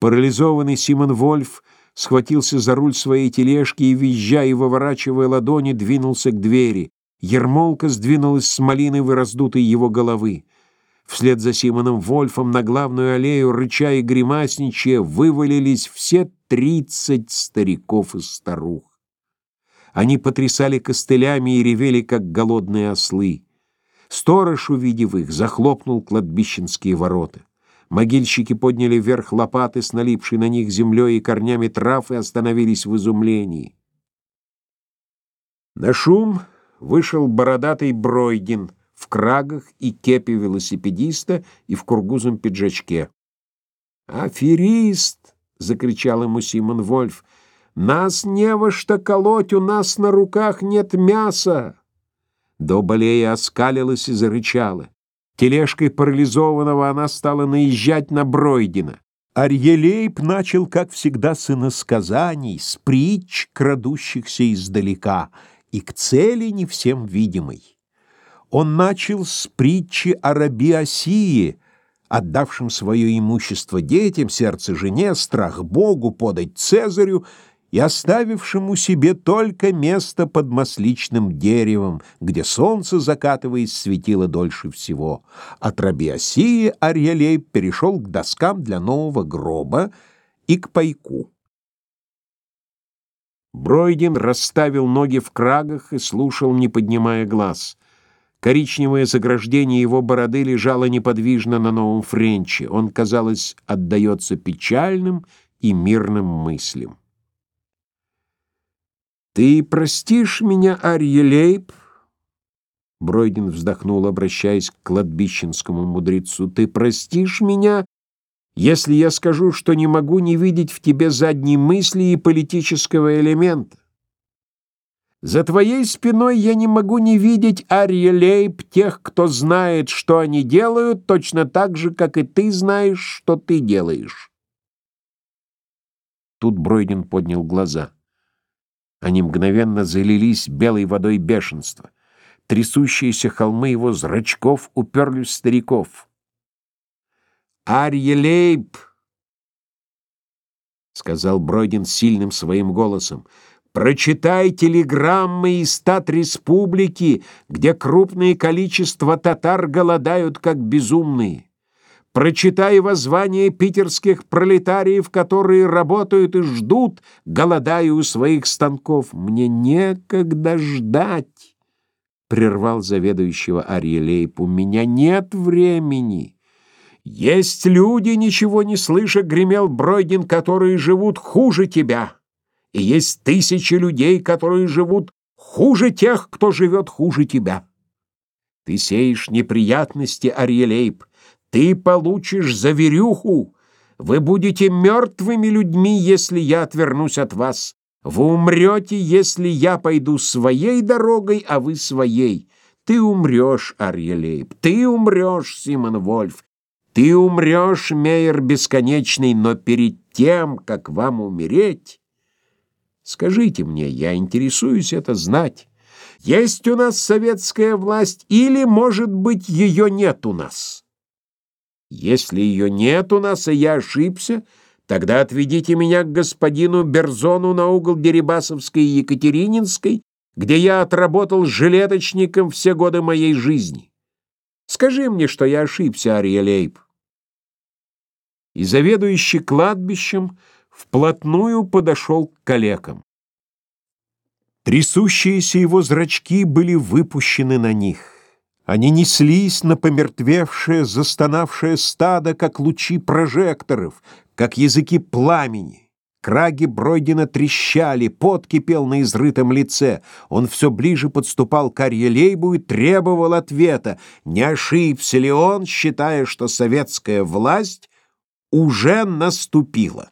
Парализованный Симон Вольф схватился за руль своей тележки и, визжа и выворачивая ладони, двинулся к двери. Ермолка сдвинулась с малиновой раздутой его головы. Вслед за Симоном Вольфом на главную аллею, рыча и гримасничая, вывалились все тридцать стариков и старух. Они потрясали костылями и ревели, как голодные ослы. Сторож, увидев их, захлопнул кладбищенские ворота. Могильщики подняли вверх лопаты с налипшей на них землей и корнями трав и остановились в изумлении. На шум вышел бородатый Бройдин в крагах и кепи велосипедиста и в кургузом пиджачке. «Аферист!» — закричал ему Симон Вольф. «Нас не во что колоть, у нас на руках нет мяса!» Доболея оскалилась и зарычала. Тележкой парализованного она стала наезжать на Бройдина. Арьелейб начал, как всегда, с иносказаний, с притч, крадущихся издалека, и к цели не всем видимой. Он начал с притчи о раби Осии, отдавшем свое имущество детям, сердце жене, страх Богу, подать Цезарю и оставившему себе только место под масличным деревом, где солнце, закатываясь, светило дольше всего. От Рабиосии Арьелей перешел к доскам для нового гроба и к пайку. Бройдин расставил ноги в крагах и слушал, не поднимая глаз. Коричневое заграждение его бороды лежало неподвижно на новом френче. Он, казалось, отдается печальным и мирным мыслям. «Ты простишь меня, Арьелейб?» Бройдин вздохнул, обращаясь к кладбищенскому мудрецу. «Ты простишь меня, если я скажу, что не могу не видеть в тебе задней мысли и политического элемента? За твоей спиной я не могу не видеть, Арьелейб, тех, кто знает, что они делают, точно так же, как и ты знаешь, что ты делаешь». Тут Бройдин поднял глаза. Они мгновенно залились белой водой бешенства. Трясущиеся холмы его зрачков уперлись в стариков. «Арьелейб!» — сказал Бройдин сильным своим голосом. «Прочитай телеграммы из стат республики, где крупное количество татар голодают, как безумные. Прочитай воззвания питерских пролетариев, которые работают и ждут, голодая у своих станков. Мне некогда ждать, — прервал заведующего Арьелейп. У меня нет времени. Есть люди, ничего не слыша, гремел Бройдин, которые живут хуже тебя. И есть тысячи людей, которые живут хуже тех, кто живет хуже тебя. Ты сеешь неприятности, Арьелейп, ты получишь заверюху. Вы будете мертвыми людьми, если я отвернусь от вас. Вы умрете, если я пойду своей дорогой, а вы своей. Ты умрешь, Арьелейб, ты умрешь, Симон Вольф. Ты умрешь, Мейер Бесконечный, но перед тем, как вам умереть... Скажите мне, я интересуюсь это знать. Есть у нас советская власть или, может быть, ее нет у нас?» Если ее нет у нас, и я ошибся, тогда отведите меня к господину Берзону на угол Дерибасовской и Екатерининской, где я отработал жилеточником все годы моей жизни. Скажи мне, что я ошибся, Ария Лейб. И заведующий кладбищем вплотную подошел к калекам. Трясущиеся его зрачки были выпущены на них. Они неслись на помертвевшее, застонавшее стадо, как лучи прожекторов, как языки пламени. Краги Бройдина трещали, пот кипел на изрытом лице. Он все ближе подступал к Арьелейбу и требовал ответа. Не ошибся ли он, считая, что советская власть уже наступила?